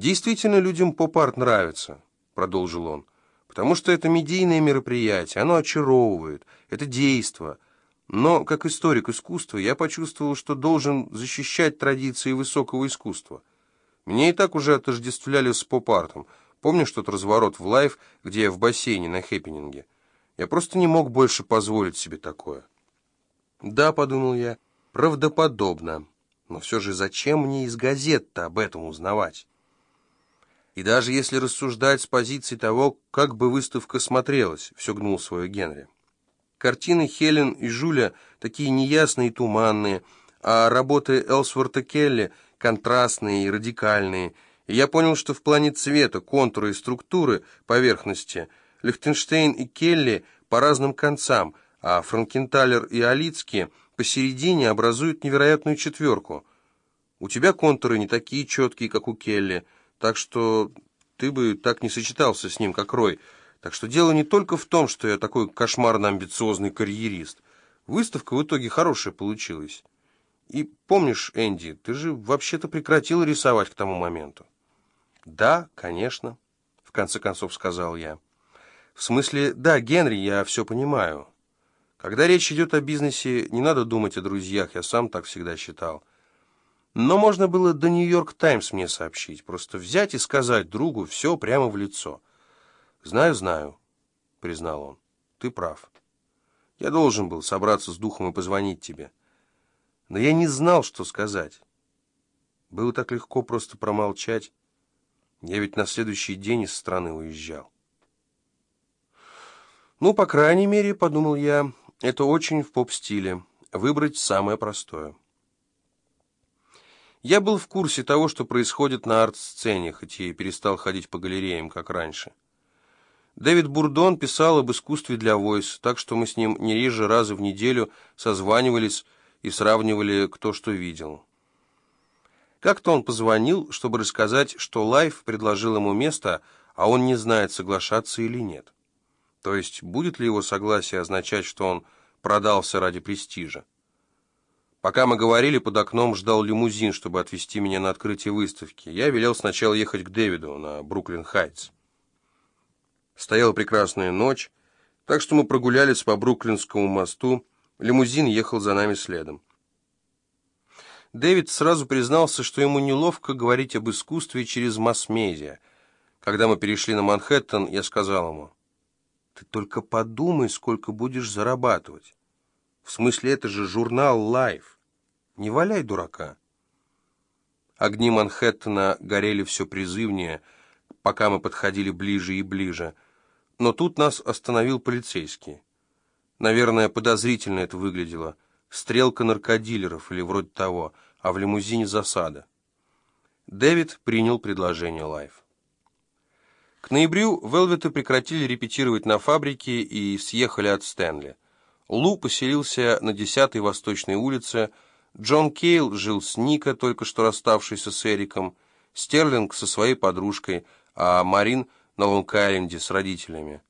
«Действительно, людям поп-арт нравится», — продолжил он, «потому что это медийное мероприятие, оно очаровывает, это действо. Но, как историк искусства, я почувствовал, что должен защищать традиции высокого искусства. Меня и так уже отождествляли с поп-артом. Помнишь тот разворот в Life, где я в бассейне на хэппининге? Я просто не мог больше позволить себе такое». «Да», — подумал я, — «правдоподобно». Но все же зачем мне из газет-то об этом узнавать? И даже если рассуждать с позиции того, как бы выставка смотрелась, все гнул свое Генри. Картины Хелен и Жуля такие неясные и туманные, а работы Элсворта Келли контрастные и радикальные. И я понял, что в плане цвета, контура и структуры поверхности Лихтенштейн и Келли по разным концам, а Франкенталер и Алицкий посередине образуют невероятную четверку. У тебя контуры не такие четкие, как у Келли, так что ты бы так не сочетался с ним, как Рой. Так что дело не только в том, что я такой кошмарно-амбициозный карьерист. Выставка в итоге хорошая получилась. И помнишь, Энди, ты же вообще-то прекратил рисовать к тому моменту. Да, конечно, в конце концов сказал я. В смысле, да, Генри, я все понимаю. Когда речь идет о бизнесе, не надо думать о друзьях, я сам так всегда считал. Но можно было до «Нью-Йорк Таймс» мне сообщить, просто взять и сказать другу все прямо в лицо. «Знаю, знаю», — признал он, — «ты прав. Я должен был собраться с духом и позвонить тебе. Но я не знал, что сказать. Было так легко просто промолчать. Я ведь на следующий день из страны уезжал». «Ну, по крайней мере, — подумал я, это очень в поп-стиле. Выбрать самое простое. Я был в курсе того, что происходит на арт-сцене, хоть и перестал ходить по галереям, как раньше. Дэвид Бурдон писал об искусстве для войс, так что мы с ним не реже раза в неделю созванивались и сравнивали, кто что видел. Как-то он позвонил, чтобы рассказать, что Life предложил ему место, а он не знает, соглашаться или нет. То есть, будет ли его согласие означать, что он продался ради престижа? Пока мы говорили, под окном ждал лимузин, чтобы отвезти меня на открытие выставки. Я велел сначала ехать к Дэвиду на Бруклин-Хайтс. Стояла прекрасная ночь, так что мы прогулялись по Бруклинскому мосту. Лимузин ехал за нами следом. Дэвид сразу признался, что ему неловко говорить об искусстве через масс-медиа. Когда мы перешли на Манхэттен, я сказал ему... Ты только подумай, сколько будешь зарабатывать. В смысле, это же журнал Life. Не валяй дурака. Огни Манхэттена горели все призывнее, пока мы подходили ближе и ближе. Но тут нас остановил полицейский. Наверное, подозрительно это выглядело. Стрелка наркодилеров или вроде того, а в лимузине засада. Дэвид принял предложение Life. К ноябрю Велветы прекратили репетировать на фабрике и съехали от Стэнли. Лу поселился на 10-й Восточной улице, Джон Кейл жил с Нико, только что расставшийся с Эриком, Стерлинг со своей подружкой, а Марин на Лонг-Айленде с родителями.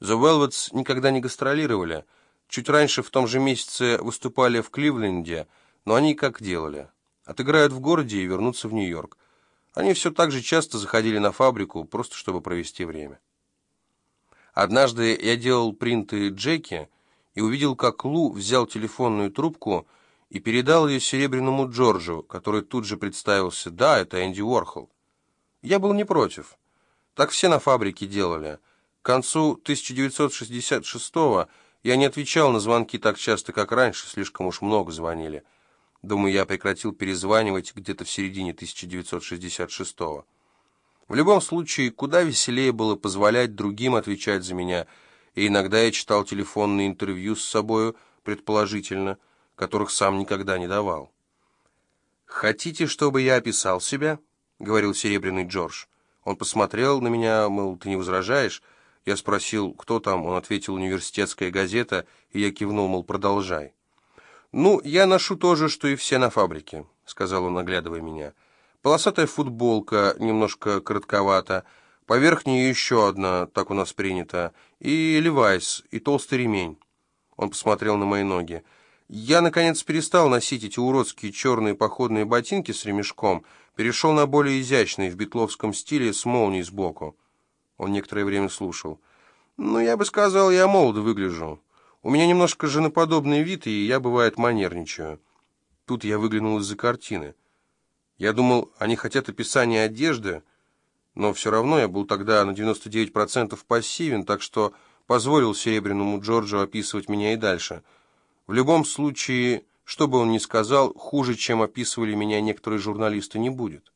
The Velvets никогда не гастролировали. Чуть раньше в том же месяце выступали в Кливленде, но они как делали? Отыграют в городе и вернутся в Нью-Йорк. Они все так же часто заходили на фабрику, просто чтобы провести время. Однажды я делал принты Джеки и увидел, как Лу взял телефонную трубку и передал ее серебряному Джорджу, который тут же представился. Да, это Энди Уорхол. Я был не против. Так все на фабрике делали. К концу 1966-го я не отвечал на звонки так часто, как раньше, слишком уж много звонили. Думаю, я прекратил перезванивать где-то в середине 1966-го. В любом случае, куда веселее было позволять другим отвечать за меня, и иногда я читал телефонные интервью с собою, предположительно, которых сам никогда не давал. «Хотите, чтобы я описал себя?» — говорил Серебряный Джордж. Он посмотрел на меня, мол, ты не возражаешь? Я спросил, кто там, он ответил, университетская газета, и я кивнул, мол, продолжай. «Ну, я ношу то же, что и все на фабрике», — сказал он, оглядывая меня. «Полосатая футболка, немножко коротковата, поверх нее еще одна, так у нас принято, и левайс, и толстый ремень». Он посмотрел на мои ноги. Я, наконец, перестал носить эти уродские черные походные ботинки с ремешком, перешел на более изящные в битловском стиле с молнией сбоку. Он некоторое время слушал. «Ну, я бы сказал, я молодо выгляжу. У меня немножко женоподобный вид, и я, бывает, манерничаю». Тут я выглянул из-за картины. Я думал, они хотят описания одежды, но все равно я был тогда на 99% пассивен, так что позволил Серебряному Джорджу описывать меня и дальше. В любом случае, что бы он ни сказал, хуже, чем описывали меня некоторые журналисты, не будет.